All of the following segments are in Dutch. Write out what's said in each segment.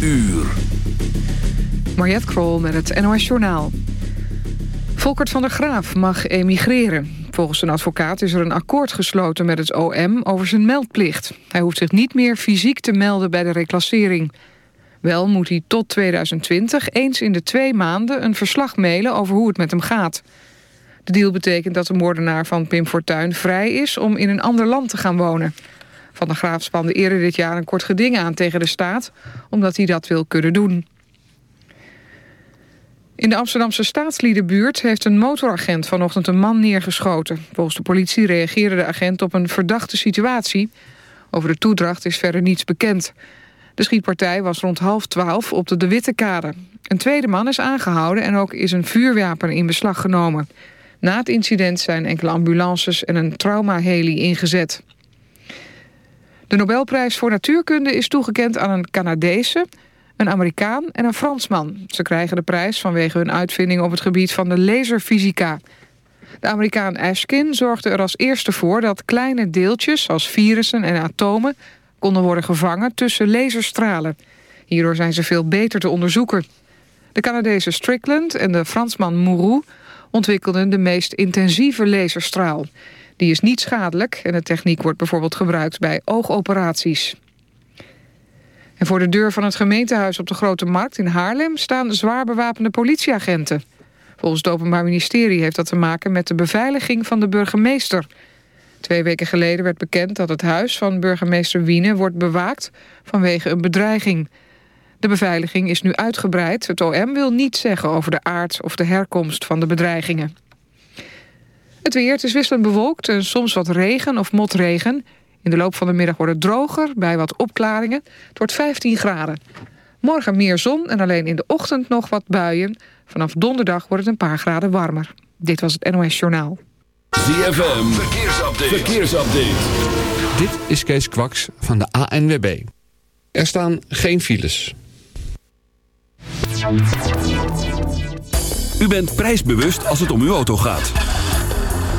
uur. Mariette Krol met het NOS Journaal. Volkert van der Graaf mag emigreren. Volgens een advocaat is er een akkoord gesloten met het OM over zijn meldplicht. Hij hoeft zich niet meer fysiek te melden bij de reclassering. Wel moet hij tot 2020 eens in de twee maanden een verslag mailen over hoe het met hem gaat. De deal betekent dat de moordenaar van Pim Fortuyn vrij is om in een ander land te gaan wonen. Van der Graaf spande eerder dit jaar een kort geding aan tegen de staat... omdat hij dat wil kunnen doen. In de Amsterdamse staatsliedenbuurt heeft een motoragent vanochtend een man neergeschoten. Volgens de politie reageerde de agent op een verdachte situatie. Over de toedracht is verder niets bekend. De schietpartij was rond half twaalf op de De Witte Kade. Een tweede man is aangehouden en ook is een vuurwapen in beslag genomen. Na het incident zijn enkele ambulances en een traumaheli ingezet. De Nobelprijs voor Natuurkunde is toegekend aan een Canadese, een Amerikaan en een Fransman. Ze krijgen de prijs vanwege hun uitvinding op het gebied van de laserfysica. De Amerikaan Ashkin zorgde er als eerste voor dat kleine deeltjes als virussen en atomen konden worden gevangen tussen laserstralen. Hierdoor zijn ze veel beter te onderzoeken. De Canadese Strickland en de Fransman Mourou ontwikkelden de meest intensieve laserstraal. Die is niet schadelijk en de techniek wordt bijvoorbeeld gebruikt bij oogoperaties. En voor de deur van het gemeentehuis op de Grote Markt in Haarlem... staan zwaar bewapende politieagenten. Volgens het Openbaar Ministerie heeft dat te maken met de beveiliging van de burgemeester. Twee weken geleden werd bekend dat het huis van burgemeester Wiene wordt bewaakt vanwege een bedreiging. De beveiliging is nu uitgebreid. Het OM wil niets zeggen over de aard of de herkomst van de bedreigingen. Het weer, het is wisselend bewolkt en soms wat regen of motregen. In de loop van de middag wordt het droger, bij wat opklaringen. Het wordt 15 graden. Morgen meer zon en alleen in de ochtend nog wat buien. Vanaf donderdag wordt het een paar graden warmer. Dit was het NOS Journaal. ZFM, verkeersupdate. verkeersupdate. Dit is Kees Kwaks van de ANWB. Er staan geen files. U bent prijsbewust als het om uw auto gaat.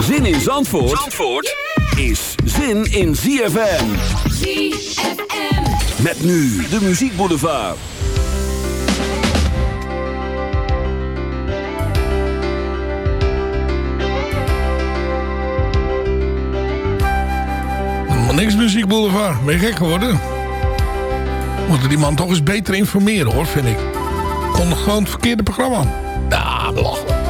Zin in Zandvoort, Zandvoort is zin in ZFM. ZFM. Met nu de Muziek Boulevard. Helemaal niks Muziek Boulevard. Ben je gek geworden? Moeten die man toch eens beter informeren hoor, vind ik. Kon nog gewoon het verkeerde programma aan. Ja, belachelijk.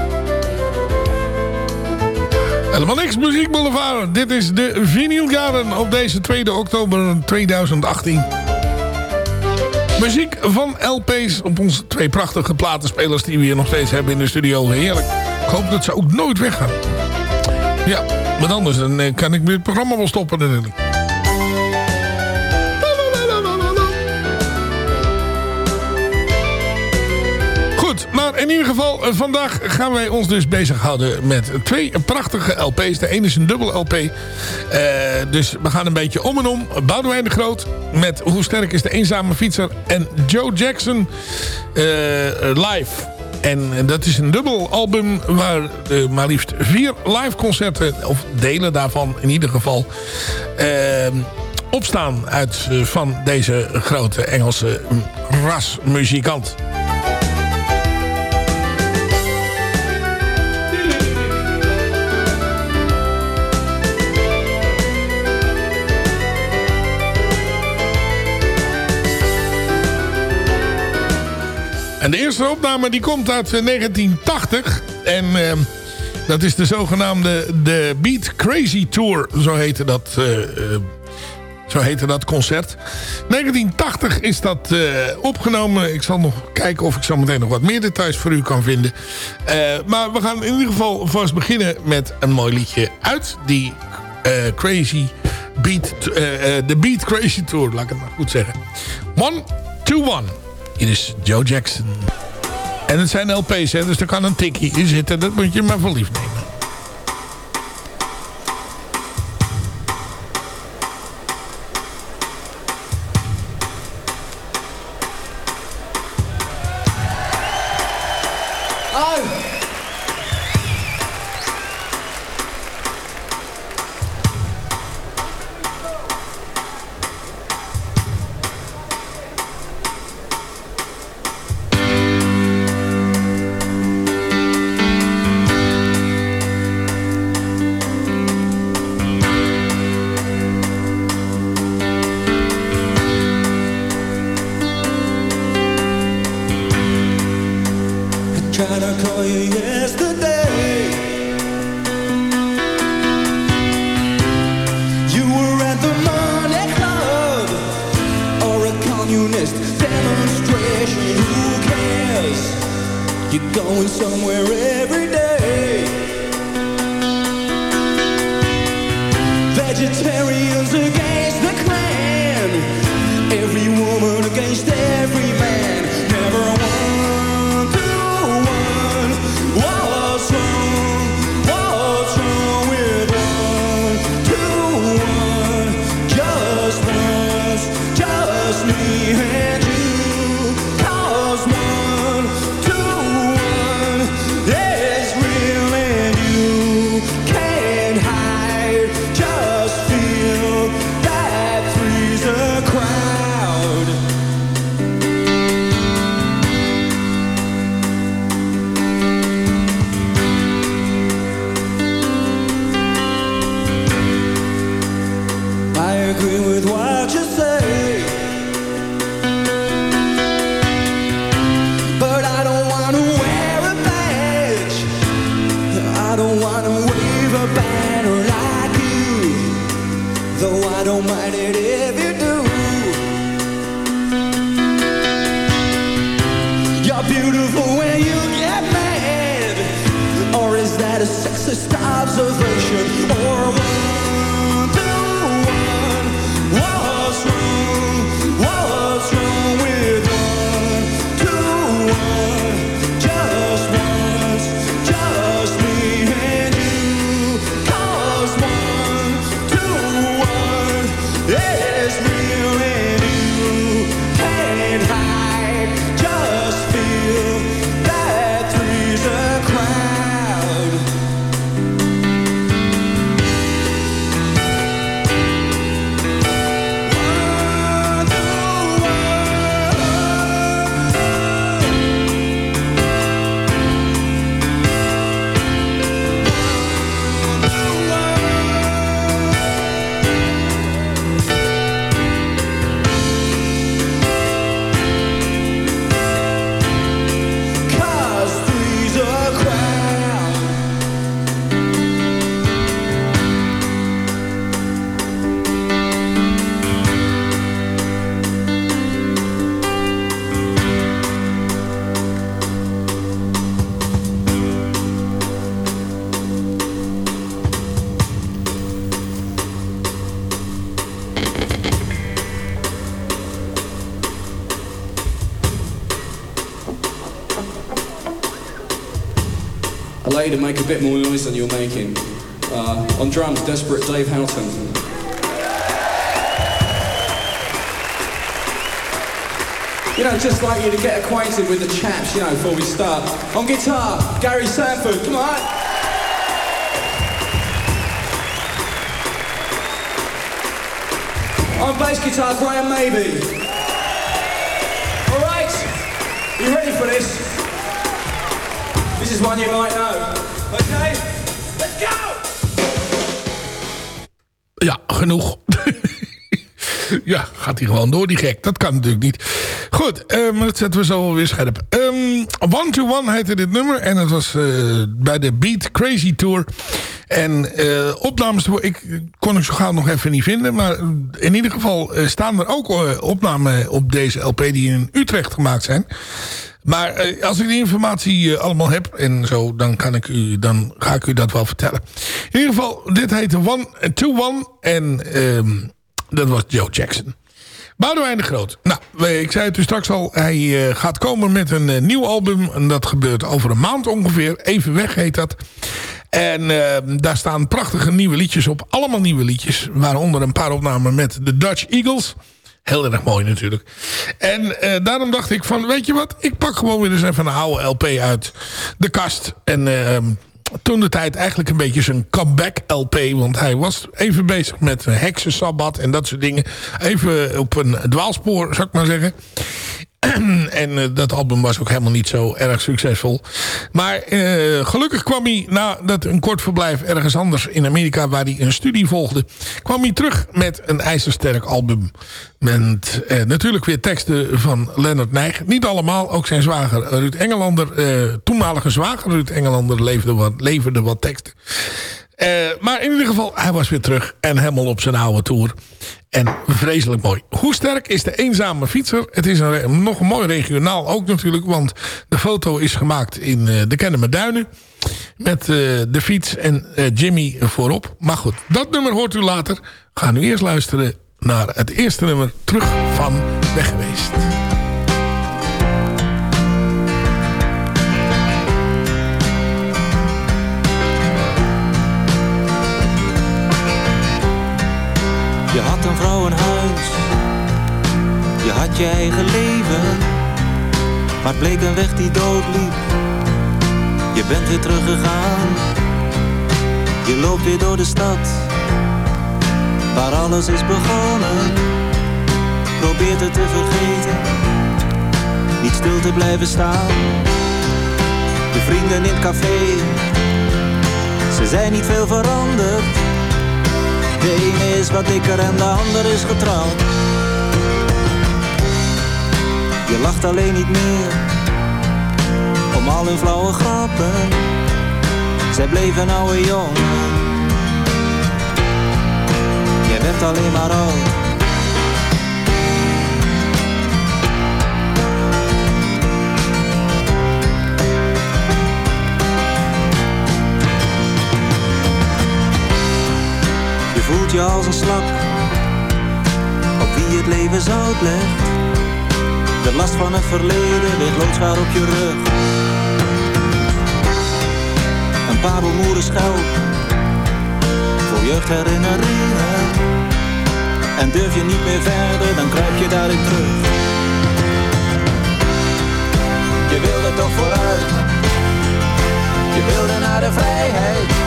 Helemaal niks Muziek Boulevard. Dit is de Vinyl Garden op deze 2 oktober 2018. Muziek van LP's op onze twee prachtige platenspelers die we hier nog steeds hebben in de studio. Heerlijk. Ik hoop dat ze ook nooit weggaan. Ja, maar anders dan eh, kan ik het programma wel stoppen natuurlijk. In ieder geval, eh, vandaag gaan wij ons dus bezighouden met twee prachtige LP's. De ene is een dubbel LP. Eh, dus we gaan een beetje om en om. Boudewijn de Groot met Hoe sterk is de eenzame fietser. En Joe Jackson eh, live. En dat is een dubbel album waar maar liefst vier live concerten, of delen daarvan in ieder geval, opstaan uit van deze grote Engelse rasmuzikant. En de eerste opname die komt uit eh, 1980. En ehm, dat is de zogenaamde de Beat Crazy Tour. Zo heette dat, eh, eh, zo dat concert. 1980 is dat eh, opgenomen. Ik zal nog kijken of ik zo meteen nog wat meer details voor u kan vinden. Eh, maar we gaan in ieder geval vast beginnen met een mooi liedje uit die eh, Crazy Beat, eh, eh, de Beat Crazy Tour. Laat ik het maar goed zeggen. One, two, one. Hier is Joe Jackson. En het zijn LP's, hè, dus er kan een tikkie in zitten. Dat moet je maar voor lief nemen. A bit more noise than you're making. Uh, on drums, Desperate Dave Houghton. You know, just like you to get acquainted with the chaps, you know, before we start. On guitar, Gary Sanford, come on. On bass guitar, Graham Maybe. All right, you ready for this? This is one you might know. Ja, genoeg. ja, gaat hij gewoon door, die gek. Dat kan natuurlijk niet. Goed, maar dat zetten we zo wel weer scherp. Ehm, One to One heette dit nummer. En het was eh, bij de Beat Crazy Tour. En eh, opnames, ik kon ik zo gauw nog even niet vinden. Maar in ieder geval eh, staan er ook opnamen op deze LP die in Utrecht gemaakt zijn. Maar eh, als ik die informatie eh, allemaal heb en zo, dan, kan ik u, dan ga ik u dat wel vertellen. In ieder geval, dit heette One to One. En ehm, dat was Joe Jackson. Boudewijn de Groot. Nou, ik zei het u straks al. Hij eh, gaat komen met een eh, nieuw album. En dat gebeurt over een maand ongeveer. Even weg heet dat. En eh, daar staan prachtige nieuwe liedjes op. Allemaal nieuwe liedjes. Waaronder een paar opnamen met de Dutch Eagles. Heel erg mooi natuurlijk. En eh, daarom dacht ik van, weet je wat? Ik pak gewoon weer eens even een oude LP uit de kast. En eh, toen de tijd eigenlijk een beetje zijn comeback LP. Want hij was even bezig met heksensabbat en dat soort dingen. Even op een dwaalspoor, zou ik maar zeggen. En eh, dat album was ook helemaal niet zo erg succesvol. Maar eh, gelukkig kwam hij nadat een kort verblijf ergens anders in Amerika... waar hij een studie volgde... kwam hij terug met een ijzersterk album. Met eh, natuurlijk weer teksten van Leonard Nijg. Niet allemaal, ook zijn zwager Ruud Engelander... Toenmalige zwager Ruud Engelander leverde wat, leverde wat teksten. Eh, maar in ieder geval, hij was weer terug en helemaal op zijn oude tour. En vreselijk mooi. Hoe sterk is de eenzame fietser? Het is een, nog mooi regionaal ook natuurlijk. Want de foto is gemaakt in eh, de Kennemer Duinen. Met eh, de fiets en Jimmy voorop. Maar goed, dat nummer hoort u later. Gaan nu eerst luisteren naar het eerste nummer. Terug van weg geweest. Een vrouw, een huis. Je had je eigen leven. Maar het bleek een weg die doodliep. Je bent weer teruggegaan. Je loopt weer door de stad. Waar alles is begonnen. Probeert het te vergeten. Niet stil te blijven staan. De vrienden in het café. Ze zijn niet veel veranderd. De ene is wat dikker en de ander is getrouwd. Je lacht alleen niet meer om al hun flauwe grappen. Zij bleven oude jongen. Jij werd alleen maar oud. Je als een slak op wie het leven zout legt. De last van het verleden ligt loodzwaar op je rug. Een parelmoeren schelp voor jeugdherinneringen. En durf je niet meer verder, dan kruip je daarin terug. Je wilde toch vooruit, je wilde naar de vrijheid.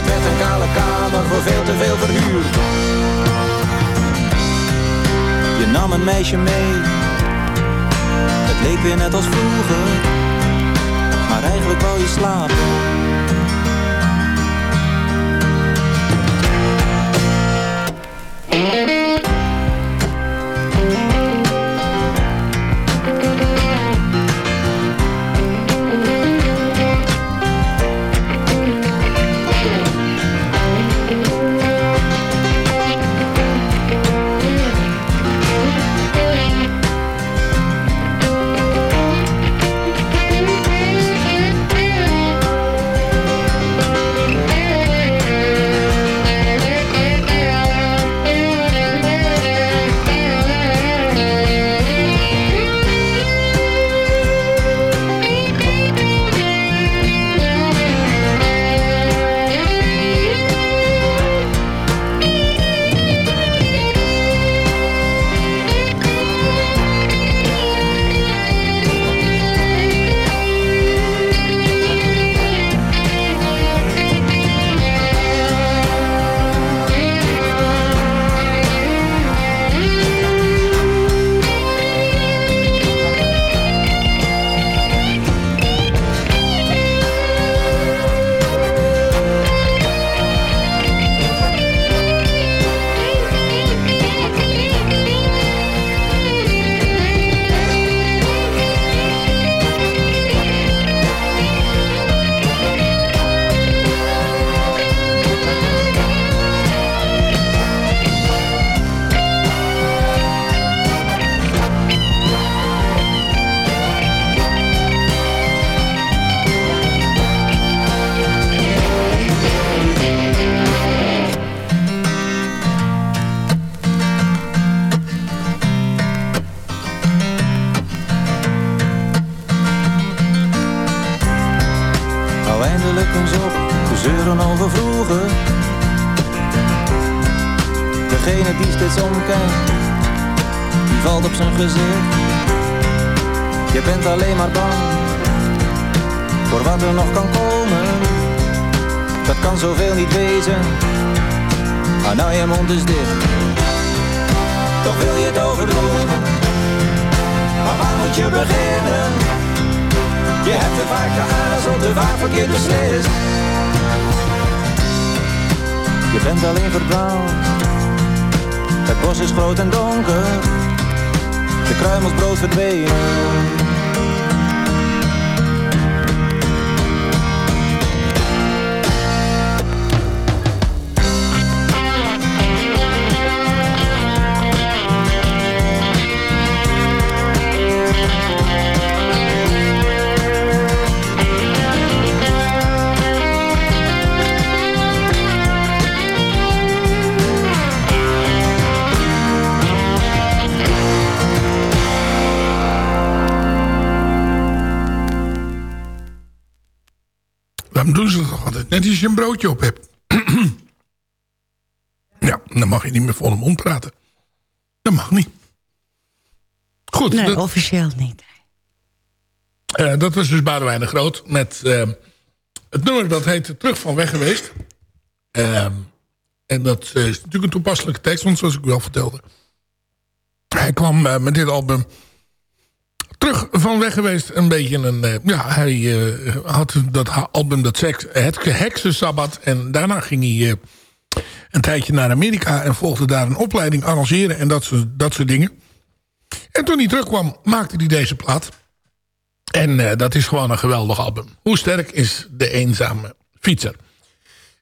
Het werd een kale kamer voor veel te veel verhuur. Je nam een meisje mee. Het leek weer net als vroeger. Maar eigenlijk wou je slapen. Je bent alleen verdwaald. Het bos is groot en donker. De kruimels brood verdwenen. Net als je een broodje op hebt. ja, dan mag je niet meer volle mond praten. Dat mag niet. Goed, Nee, dat, officieel niet. eh, dat was dus Boudewijn de Groot. Met eh, het nummer dat heet Terug van Weg geweest. Ehm, en dat eh, is natuurlijk een toepasselijke tekst. Want zoals ik u al vertelde. Hij kwam met dit album terug van weg geweest. Een beetje een... eh, ja, hij eh, had dat album, dat seks, het Heksensabbat. En daarna ging hij eh, een tijdje naar Amerika. En volgde daar een opleiding arrangeren en dat dat soort dingen. En toen hij terugkwam, maakte hij deze plaat. En dat is gewoon een geweldig album. Hoe sterk is de eenzame fietser?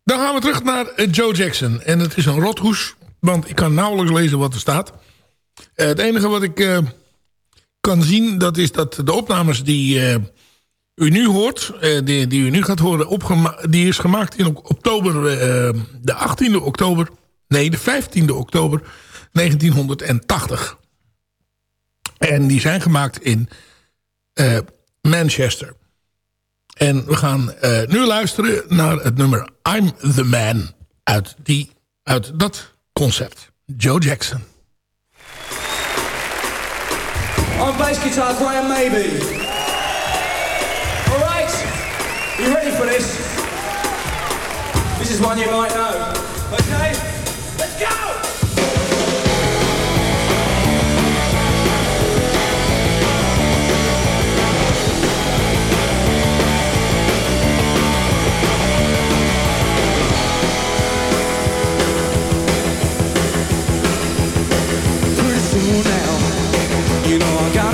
Dan gaan we terug naar Joe Jackson. En het is een rothoes, want ik kan nauwelijks lezen wat er staat. Het enige wat ik kan zien, dat is dat de opnames die eh, u nu hoort... eh, die, die u nu gaat horen, die is gemaakt in ok- oktober... eh, de 18e oktober... Nee, de 15e oktober 1980. En die zijn gemaakt in Manchester. En we gaan nu luisteren naar het nummer I'm the Man uit, die, uit dat concert. Joe Jackson. On bass guitar, Graham Maybe. All right, you ready for this? This is one you might know. Okay, let's go. Now, you know I gotta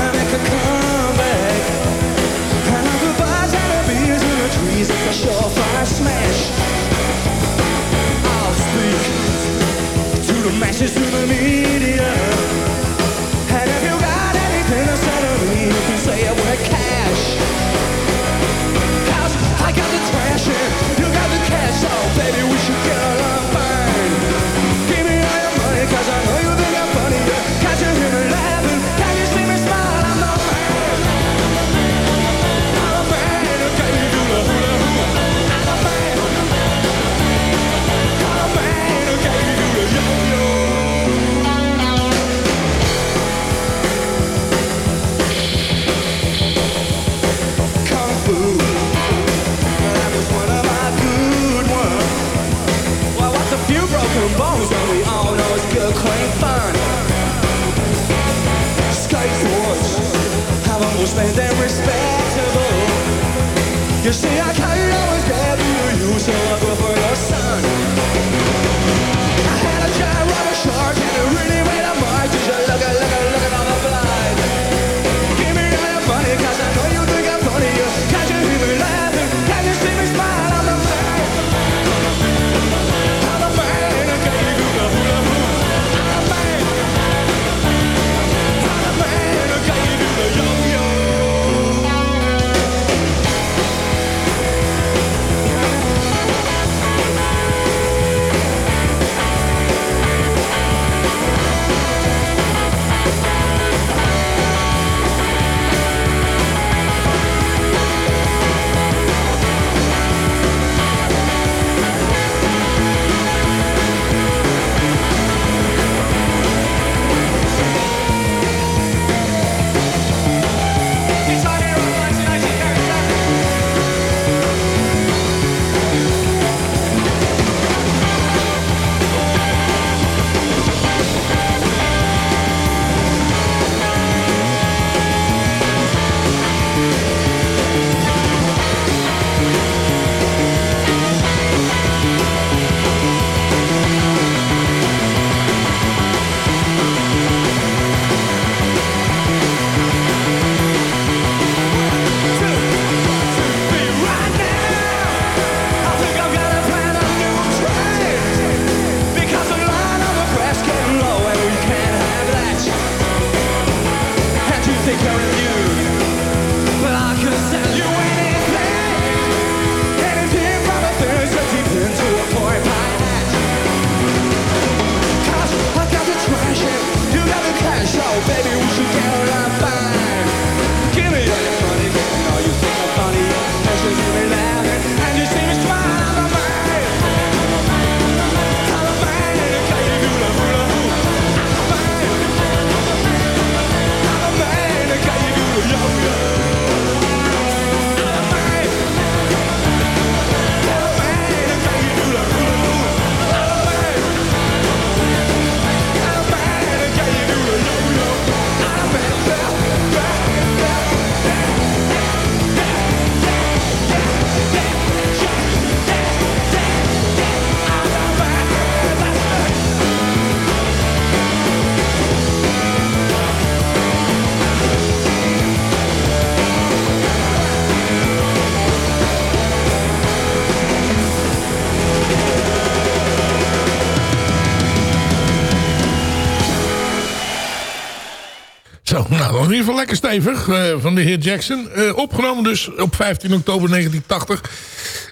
Zo, nou, nog in ieder geval lekker stevig eh, van de heer Jackson. Eh, opgenomen dus op 15 oktober 1980.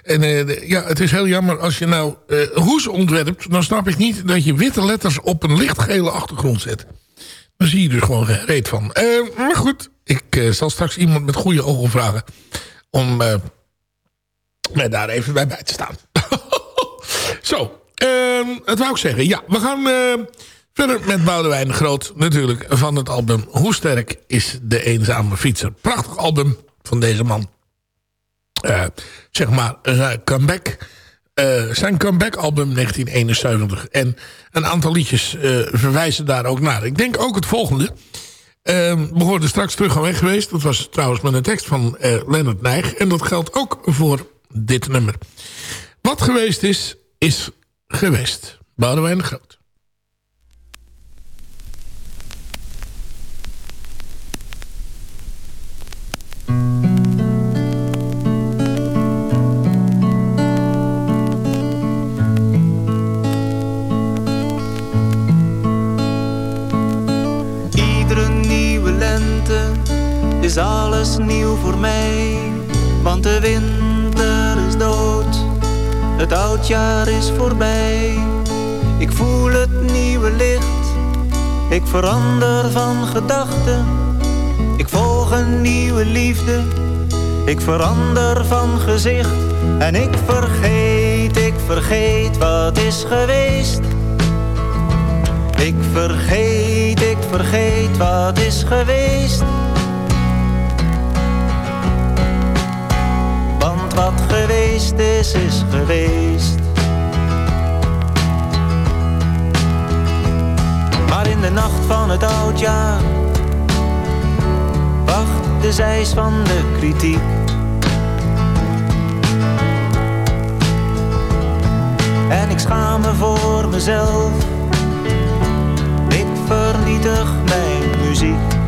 En eh, ja, het is heel jammer als je nou hoes ontwerpt... dan snap ik niet dat je witte letters op een lichtgele achtergrond zet. Dan zie je er gewoon geen reet van. Eh, maar goed, ik zal straks iemand met goede ogen vragen... om mij daar even bij bij te staan. Zo, ehm dat wou ik zeggen. Ja, we gaan verder met Boudewijn de Groot. Natuurlijk van het album Hoe Sterk is de Eenzame Fietser. Prachtig album van deze man. Eh, zeg maar, zijn comeback. eh, zijn comeback album 1971. En een aantal liedjes eh, verwijzen daar ook naar. Ik denk ook het volgende. Ehm, we hoorden straks terug aan weg geweest. Dat was trouwens met een tekst van eh Leonard Nijg. En dat geldt ook voor dit nummer. Wat geweest is, is geweest. Boudewijn de Groot. Is alles nieuw voor mij. Want de winter is dood, het oudjaar is voorbij. Ik voel het nieuwe licht, ik verander van gedachten. Ik volg een nieuwe liefde, ik verander van gezicht. En ik vergeet, ik vergeet wat is geweest. Ik vergeet, ik vergeet wat is geweest. Geweest is, is geweest. Maar in de nacht van het oudjaar wacht de zeis van de kritiek. En ik schaam me voor mezelf ik vernietig mijn muziek.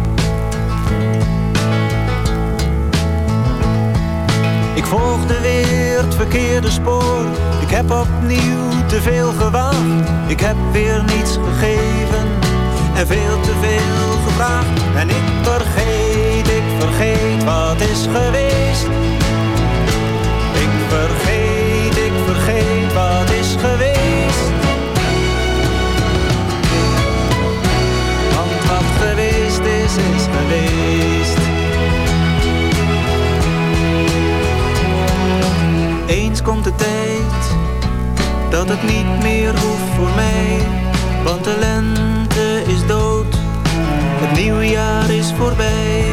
Ik volgde weer het verkeerde spoor. Ik heb opnieuw te veel gewaagd. Ik heb weer niets gegeven en veel te veel gevraagd. En ik vergeet, ik vergeet wat is geweest. Ik vergeet, ik vergeet wat is geweest. Want wat geweest is, is geweest. Eens komt de tijd dat het niet meer hoeft voor mij. Want de lente is dood, het nieuwjaar is voorbij.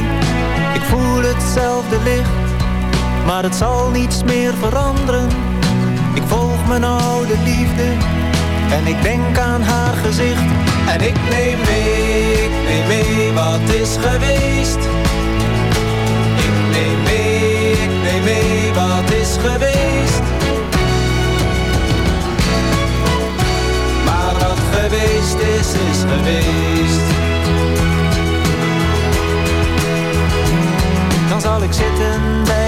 Ik voel hetzelfde licht, maar het zal niets meer veranderen. Ik volg mijn oude liefde en ik denk aan haar gezicht. En ik neem mee, ik neem mee wat is geweest. Wat is geweest. Maar wat geweest is, is geweest. Dan zal ik zitten bij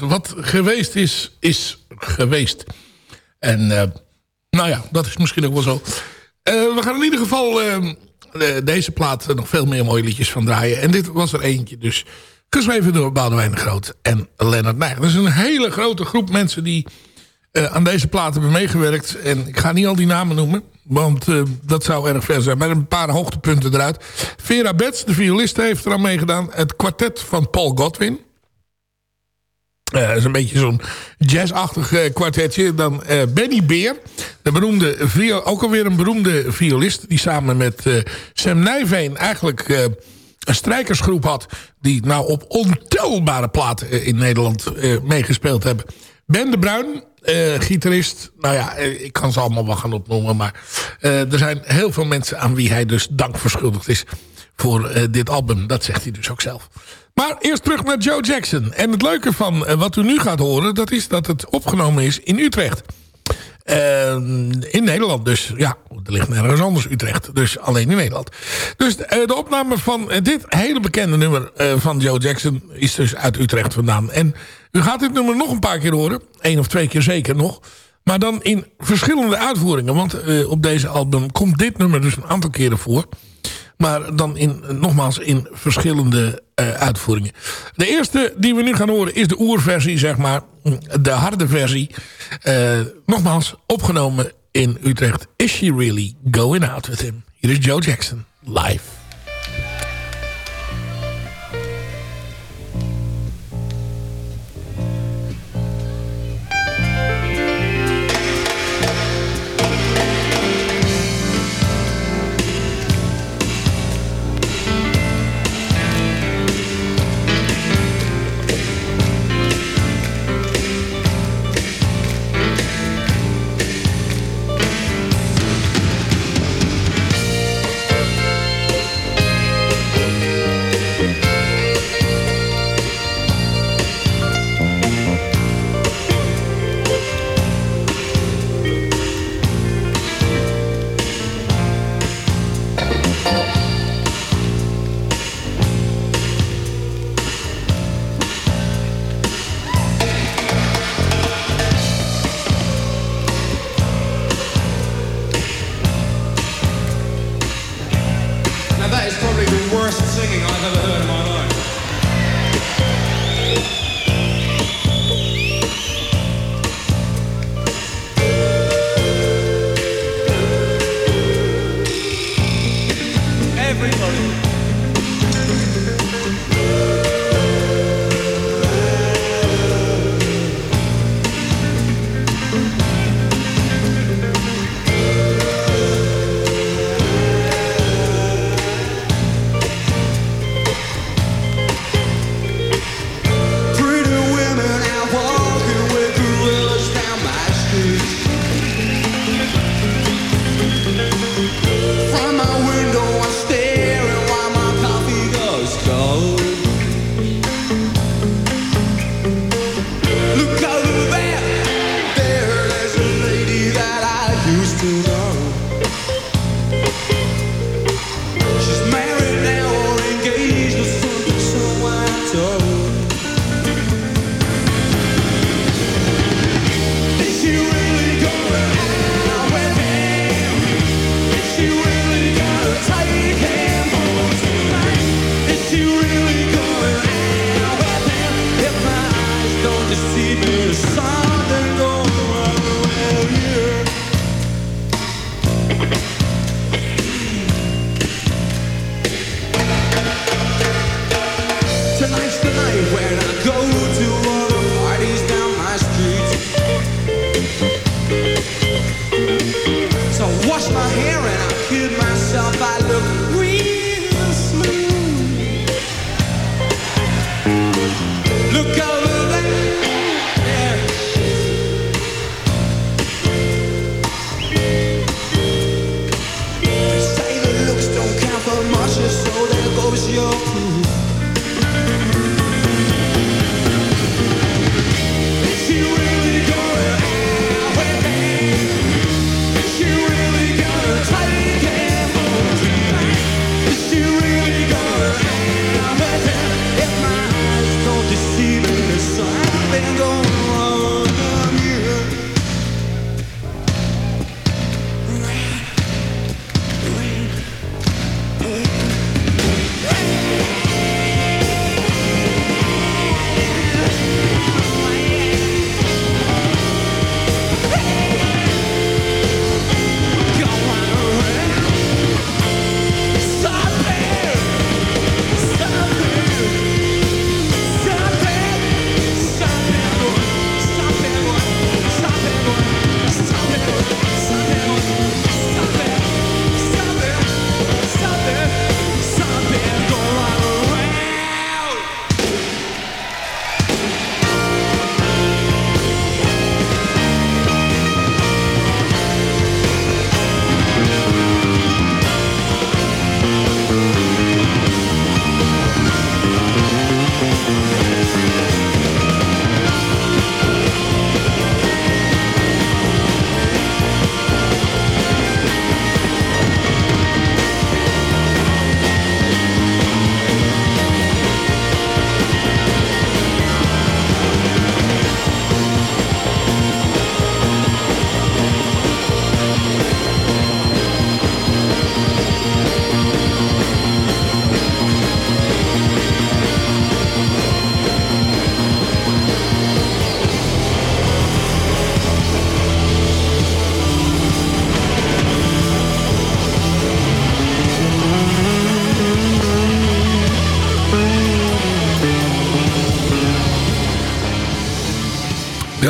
Wat geweest is, is geweest. En eh, nou ja, dat is misschien ook wel zo. Eh, we gaan in ieder geval eh, eh, deze plaat nog veel meer mooie liedjes van draaien. En dit was er eentje dus. Geschreven door Boudewijn de Groot en Leonard Nijg. Dat is een hele grote groep mensen die eh, aan deze plaat hebben meegewerkt. En ik ga niet al die namen noemen. Want dat zou erg ver zijn. Maar een paar hoogtepunten eruit. Vera Betts, de violiste, heeft eraan meegedaan. Het kwartet van Paul Godwin. Eh, dat is een beetje zo'n jazzachtig eh, kwartetje. Dan eh, Benny Beer, de beroemde ook alweer een beroemde violist... die samen met Sam Nijveen eigenlijk een strijkersgroep had... die nou op ontelbare platen in Nederland meegespeeld hebben. Ben de Bruin, gitarist. Nou ja, ik kan ze allemaal wel gaan opnoemen. Maar er zijn heel veel mensen aan wie hij dus dank verschuldigd is... voor eh, dit album. Dat zegt hij dus ook zelf. Maar eerst terug naar Joe Jackson. En het leuke van eh, wat u nu gaat horen... dat is dat het opgenomen is in Utrecht. Eh, in Nederland dus. Ja, er ligt nergens anders Utrecht. Dus alleen in Nederland. Dus eh, de opname van dit hele bekende nummer van Joe Jackson... is dus uit Utrecht vandaan. En u gaat dit nummer nog een paar keer horen. Eén of twee keer zeker nog. Maar dan in verschillende uitvoeringen. Want op deze album komt dit nummer dus een aantal keren voor. Maar dan in, nogmaals in verschillende eh, uitvoeringen. De eerste die we nu gaan horen is de oerversie, zeg maar. De harde versie. Eh, nogmaals, opgenomen in Utrecht. Is she really going out with him? Hier is Joe Jackson, live.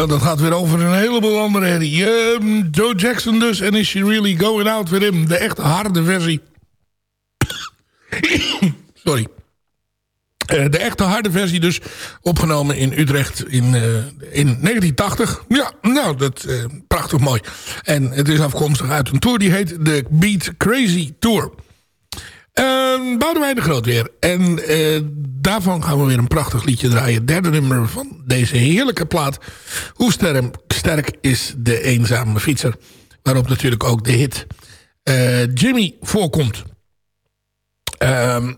Dat gaat weer over een heleboel andere herrie. Ehm, Joe Jackson dus. En Is She Really Going Out With Him? De echte harde versie. Sorry. Eh, de echte harde versie dus opgenomen in Utrecht in, eh, in 1980. Ja, nou, dat eh prachtig mooi. En het is afkomstig uit een tour die heet de Beat Crazy Tour. Uh, Boudewijn de Groot weer. En eh, daarvan gaan we weer een prachtig liedje draaien. Derde nummer van deze heerlijke plaat. Hoe sterk, sterk is de eenzame fietser? Waarop natuurlijk ook de hit eh, Jimmy voorkomt. Ehm,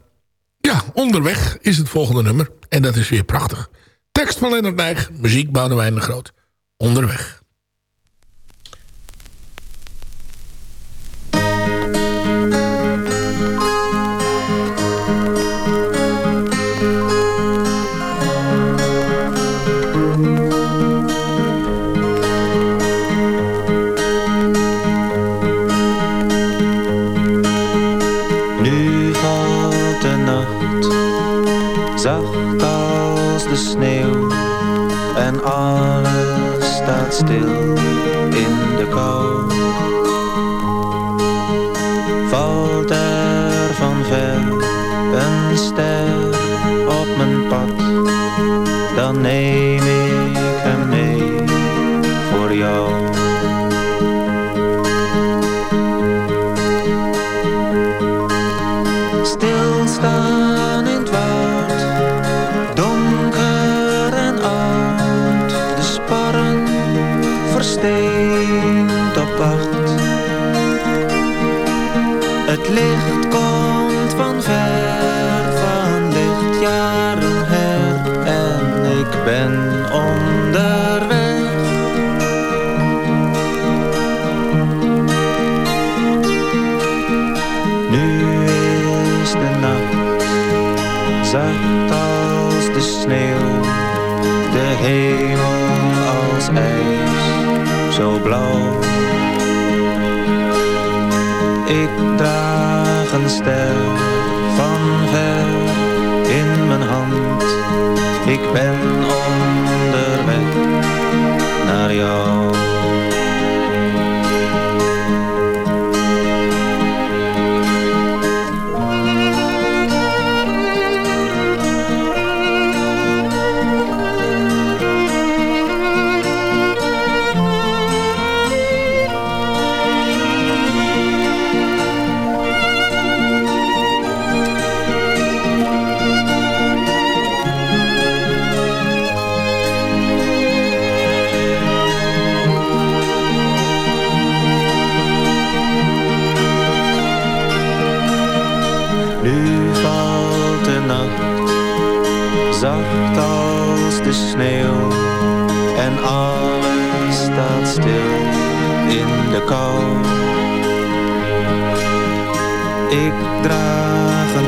ja, onderweg is het volgende nummer. En dat is weer prachtig. Tekst van Lennart Nijg, muziek Boudewijn de Groot. Onderweg. Zacht als de sneeuw. En alles staat stil in de kou. Van ver in mijn hand, ik ben onderweg naar jou.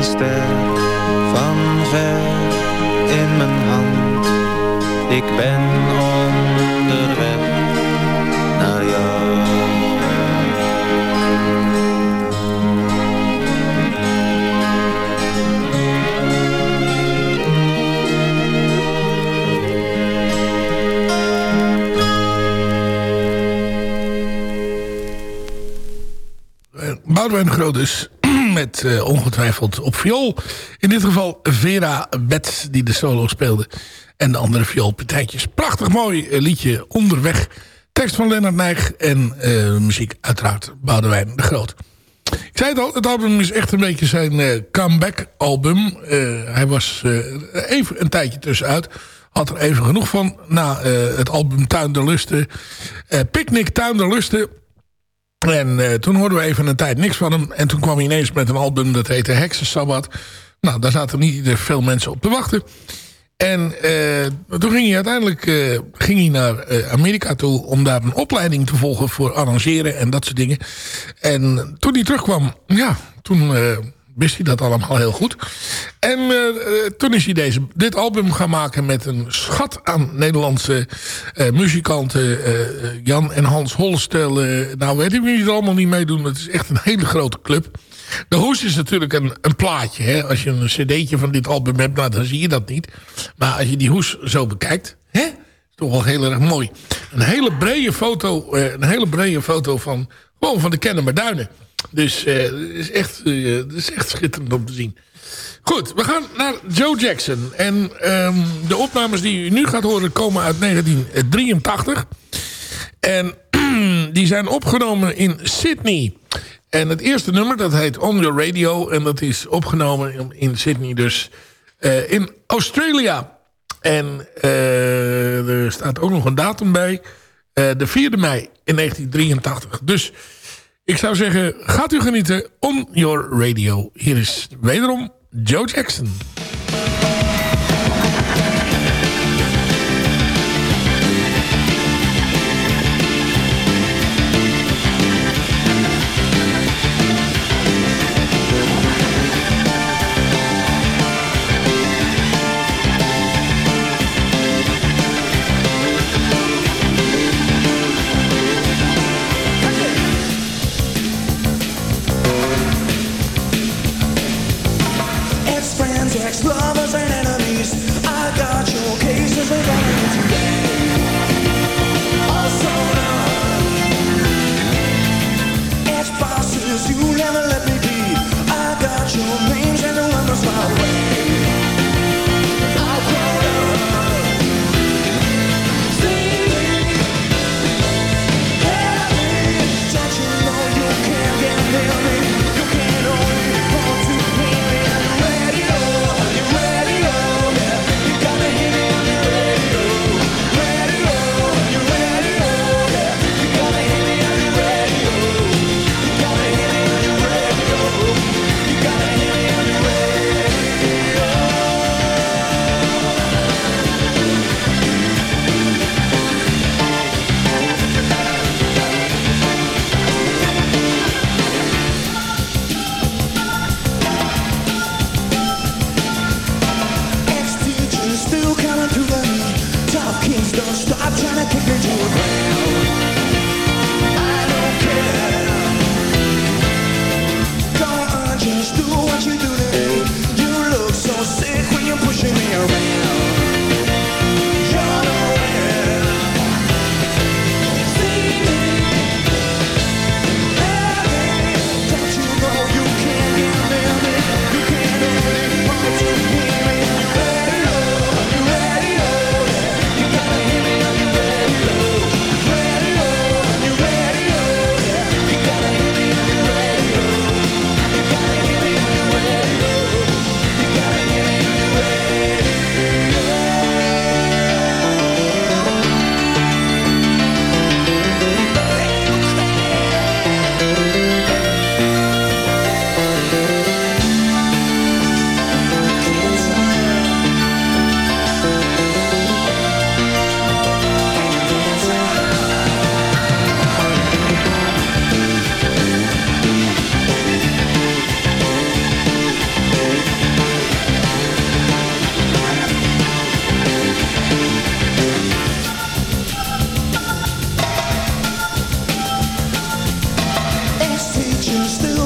Ster van ver in mijn hand. Ik ben onderweg naar jou. Boudewijn de Groot dus. Met eh, ongetwijfeld op viool. In dit geval Vera Bet die de solo speelde. En de andere vioolpartijtjes. Prachtig mooi eh, liedje onderweg. Tekst van Lennart Nijg. En eh, muziek uiteraard Boudewijn de Groot. Ik zei het al, het album is echt een beetje zijn comeback album. Hij was even een tijdje tussenuit. Had er even genoeg van. Na het album Tuin der Lusten. eh Picnic Tuin der Lusten. En eh, toen hoorden we even een tijd niks van hem. En toen kwam hij ineens met een album dat heette Heksensabbat. Nou, daar zaten niet veel mensen op te wachten. En eh, toen ging hij uiteindelijk eh, ging hij naar Amerika toe... om daar een opleiding te volgen voor arrangeren en dat soort dingen. En toen hij terugkwam, ja, toen wist hij dat allemaal heel goed. En eh, eh, toen is hij deze, dit album gaan maken met een schat aan Nederlandse eh, muzikanten. Jan en Hans Hollestel. eh, nou, weet ik wie er allemaal niet meedoen. Het is echt een hele grote club. De Hoes is natuurlijk een, een plaatje. Hè? Als je een cd'tje van dit album hebt, nou, dan zie je dat niet. Maar als je die Hoes zo bekijkt... Hè? toch wel heel erg mooi. Een hele brede foto, een hele brede foto van, gewoon van de Kennemer Duinen. Dus eh, is, echt, eh, is echt schitterend om te zien. Goed, we gaan naar Joe Jackson. En ehm, de opnames die u nu gaat horen komen uit 1983. En die zijn opgenomen in Sydney. En het eerste nummer, dat heet On Your Radio. En dat is opgenomen in, in Sydney dus eh, in Australia. En er staat ook nog een datum bij. De 4e mei in 1983. Dus ik zou zeggen, gaat u genieten on your radio. Hier is wederom Joe Jackson.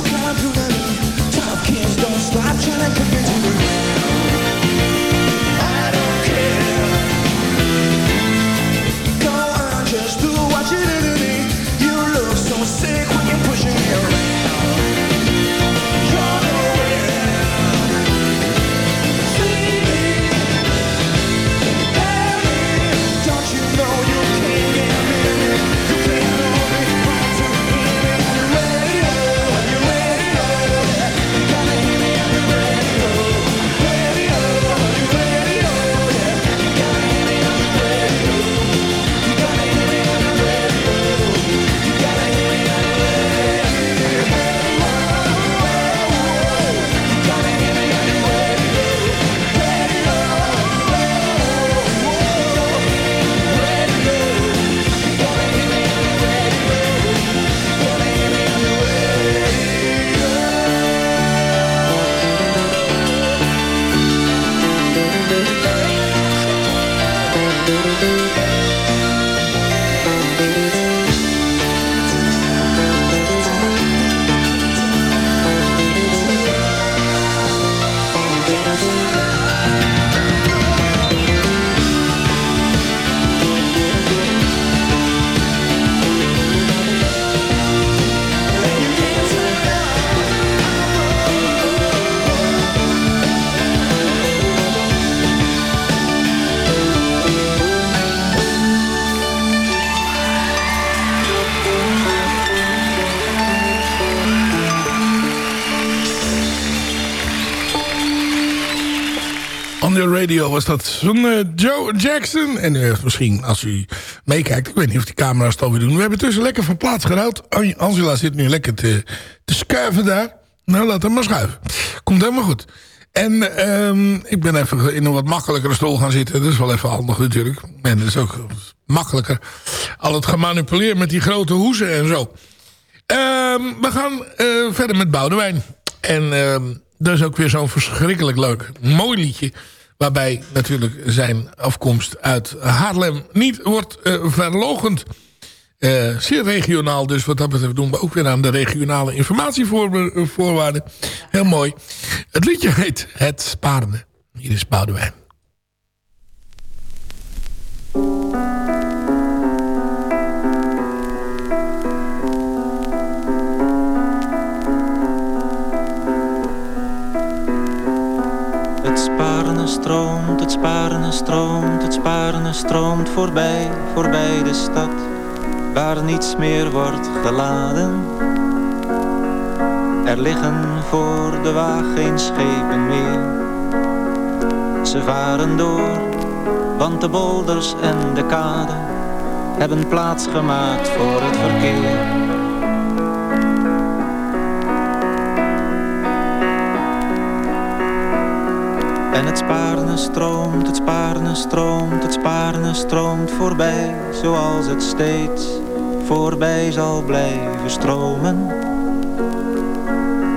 cloud to the dat van eh, Joe Jackson. En u heeft misschien, als u meekijkt... ik weet niet of die camera's het alweer doen... we hebben tussen lekker van plaats geruild. An- Angela zit nu lekker te, te schuiven daar. Nou, laat hem maar schuiven. Komt helemaal goed. En ehm, ik ben even in een wat makkelijkere stoel gaan zitten. Dat is wel even handig natuurlijk. En dat is ook makkelijker. Al het gemanipuleerd met die grote hoezen en zo. Ehm, we gaan eh, verder met Boudewijn. En ehm, dat is ook weer zo'n verschrikkelijk leuk, mooi liedje. Waarbij natuurlijk zijn afkomst uit Haarlem niet wordt eh verlogend. Eh, zeer regionaal dus. Wat dat betreft doen we ook weer aan de regionale informatievoorwaarden. Heel mooi. Het liedje heet Het Sparende. Hier is Boudewijn. Stroomt, het sparende stroomt, het sparende stroomt voorbij, voorbij de stad, waar niets meer wordt geladen. Er liggen voor de waag geen schepen meer. Ze varen door, want de bolders en de kaden hebben plaats gemaakt voor het verkeer. En het spaarne stroomt, het spaarne stroomt, het spaarne stroomt voorbij, zoals het steeds voorbij zal blijven stromen.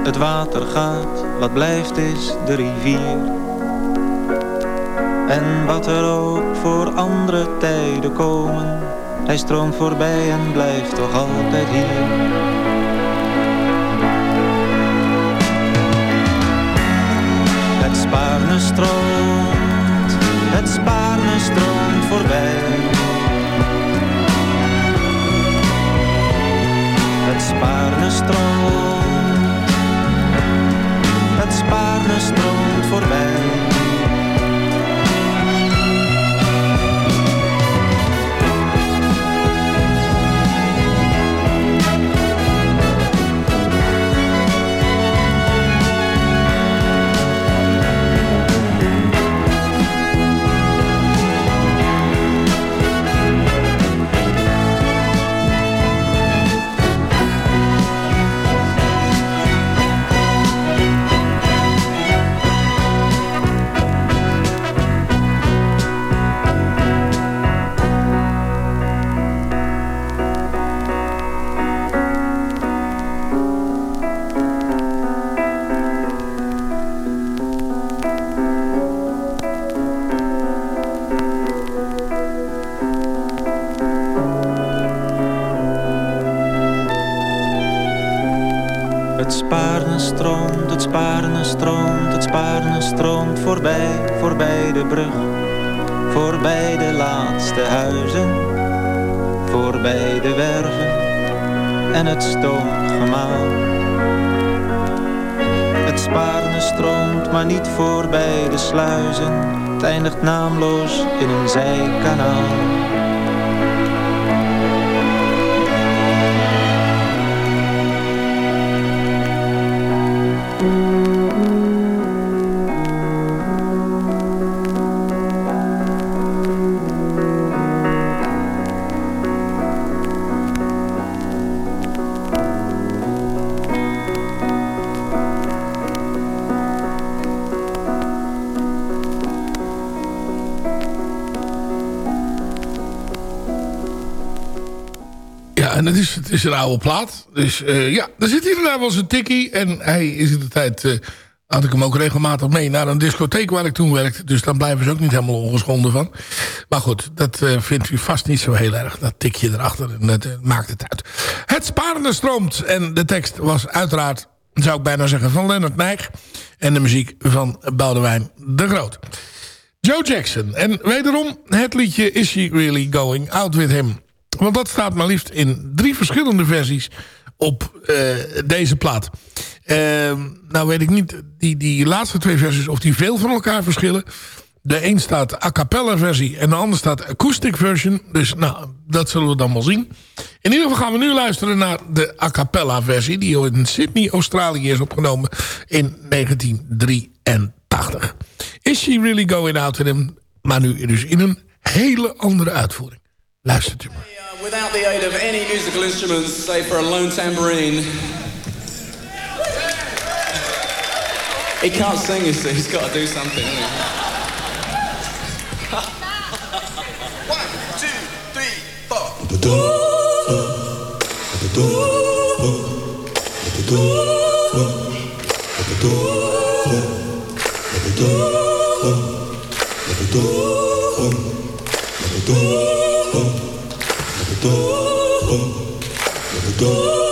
Het water gaat, wat blijft is de rivier. En wat er ook voor andere tijden komen, hij stroomt voorbij en blijft toch altijd hier. Stroomt, het spaarne stroomt voorbij. Het spaarne stroomt, het is, het is een oude plaat. Dus eh, ja, er zit inderdaad wel eens een tikkie. En hij is in de tijd... eh, had ik hem ook regelmatig mee naar een discotheek waar ik toen werkte. Dus dan blijven ze ook niet helemaal ongeschonden van. Maar goed, dat eh, vindt u vast niet zo heel erg. Dat tikje erachter, en dat maakt het uit. Het sparende stroomt. En de tekst was uiteraard, zou ik bijna zeggen, van Leonard Nijg. En de muziek van Boudewijn de Groot. Joe Jackson. En wederom het liedje Is She Really Going Out With Him. Want dat staat maar liefst in drie verschillende versies op eh, deze plaat. Ehm, nou weet ik niet, die, die laatste twee versies of die veel van elkaar verschillen. De een staat a cappella versie en de ander staat acoustic version. Dus nou, dat zullen we dan wel zien. In ieder geval gaan we nu luisteren naar de a cappella versie... die in Sydney, Australië is opgenomen in 1983. 80. Is She Really Going Out With Him? Maar nu dus in een hele andere uitvoering. Luistert u maar. Without the aid of any musical instruments, save for a lone tambourine. He can't sing, you see. He's got to do something. hasn't? One, two, three, four. Good.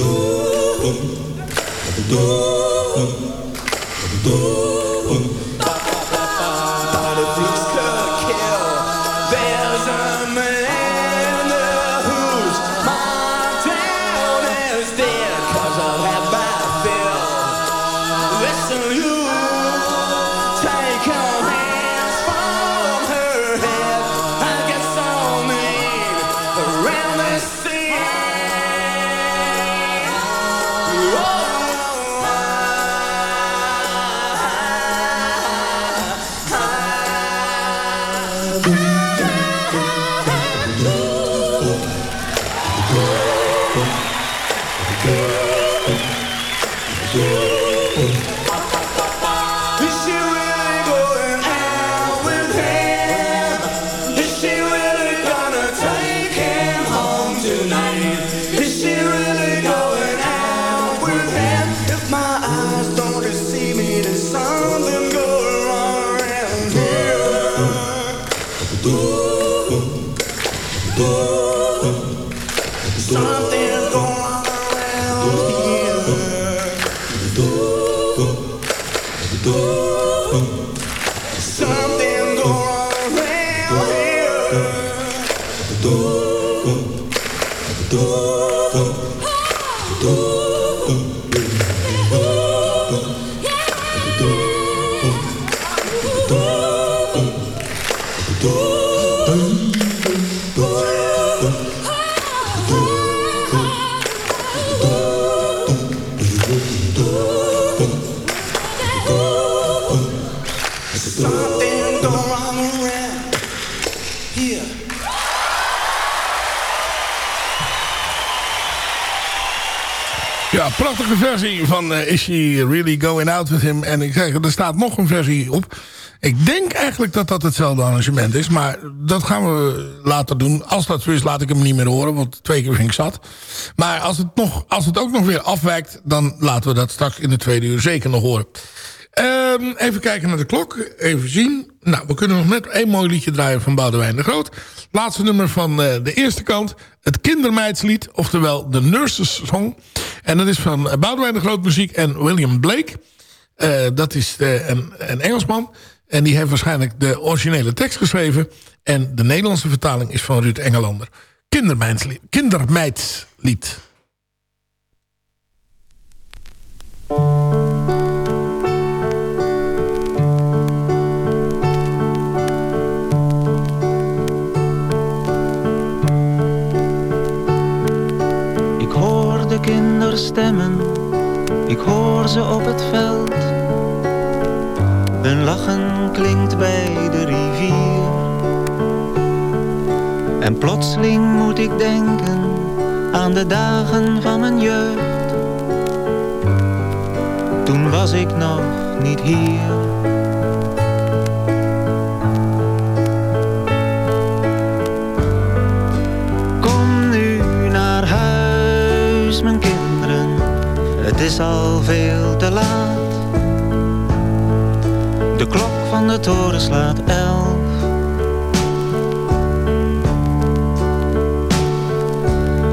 But prachtige versie van eh, Is She Really Going Out With Him. En ik zeg, er staat nog een versie op. Ik denk eigenlijk dat dat hetzelfde arrangement is. Maar dat gaan we later doen. Als dat zo is, laat ik hem niet meer horen. Want twee keer vind ik zat. Maar als het, nog, als het ook nog weer afwijkt... dan laten we dat straks in de tweede uur zeker nog horen. Ehm, even kijken naar de klok. Even zien. Nou, we kunnen nog net één mooi liedje draaien van Boudewijn de Groot. Laatste nummer van eh, de eerste kant. Het kindermeidslied, oftewel de Nurses Song. En dat is van Boudewijn de Groot Muziek en William Blake. Eh, dat is eh, een, een Engelsman. En die heeft waarschijnlijk de originele tekst geschreven. En de Nederlandse vertaling is van Ruud Engelander. Kindermeidslied. Kindermeidslied. Kinderstemmen, ik hoor ze op het veld. Hun lachen klinkt bij de rivier. En plotseling moet ik denken aan de dagen van mijn jeugd. Toen was ik nog niet hier. Het is al veel te laat. De klok van de toren slaat elf.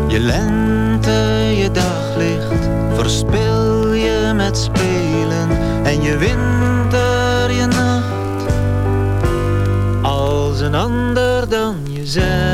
Je lente, je daglicht, verspil je met spelen. En je winter, je nacht, als een ander dan jezelf.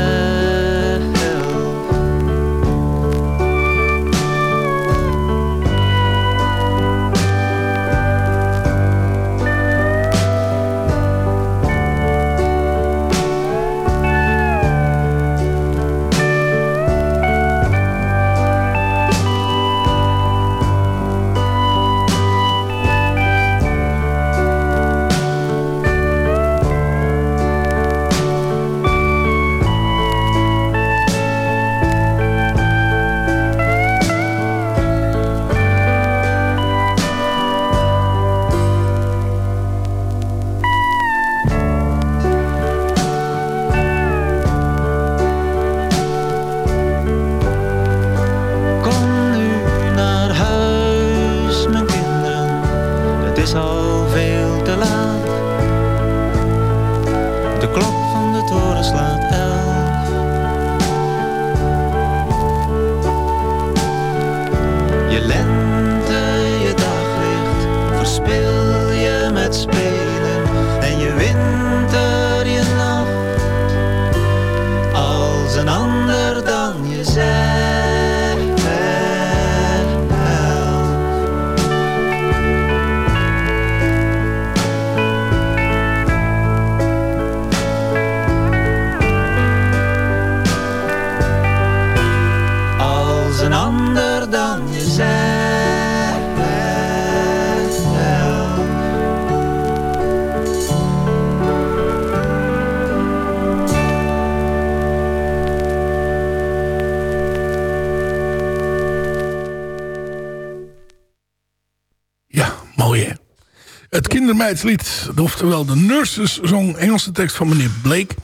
Het kindermeidslied, oftewel de Nurses Song, Engelse tekst van meneer Blake.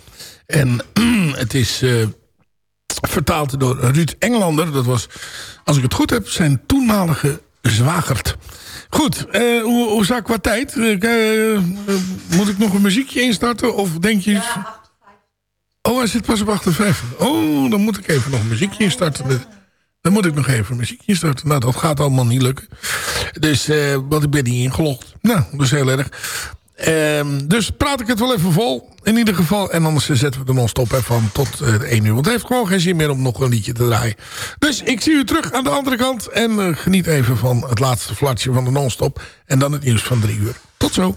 En het is eh, vertaald door Ruud Engelander. Dat was, als ik het goed heb, zijn toenmalige zwagert. Goed, eh, hoe, hoe sta ik qua tijd? Eh, moet ik nog een muziekje instarten? Of denk je... Oh, hij zit pas op 58. Oh, dan moet ik even nog een muziekje instarten. Dan moet ik nog even muziekje instarten. Nou, dat gaat allemaal niet lukken. Dus, eh, want ik ben niet ingelogd. Nou, dat is heel erg. Ehm, dus praat ik het wel even vol. In ieder geval. En anders zetten we de non-stop van tot eh 1 uur. Want het heeft gewoon geen zin meer om nog een liedje te draaien. Dus ik zie u terug aan de andere kant. En eh, geniet even van het laatste flatje van de non-stop. En dan het nieuws van 3 uur. Tot zo.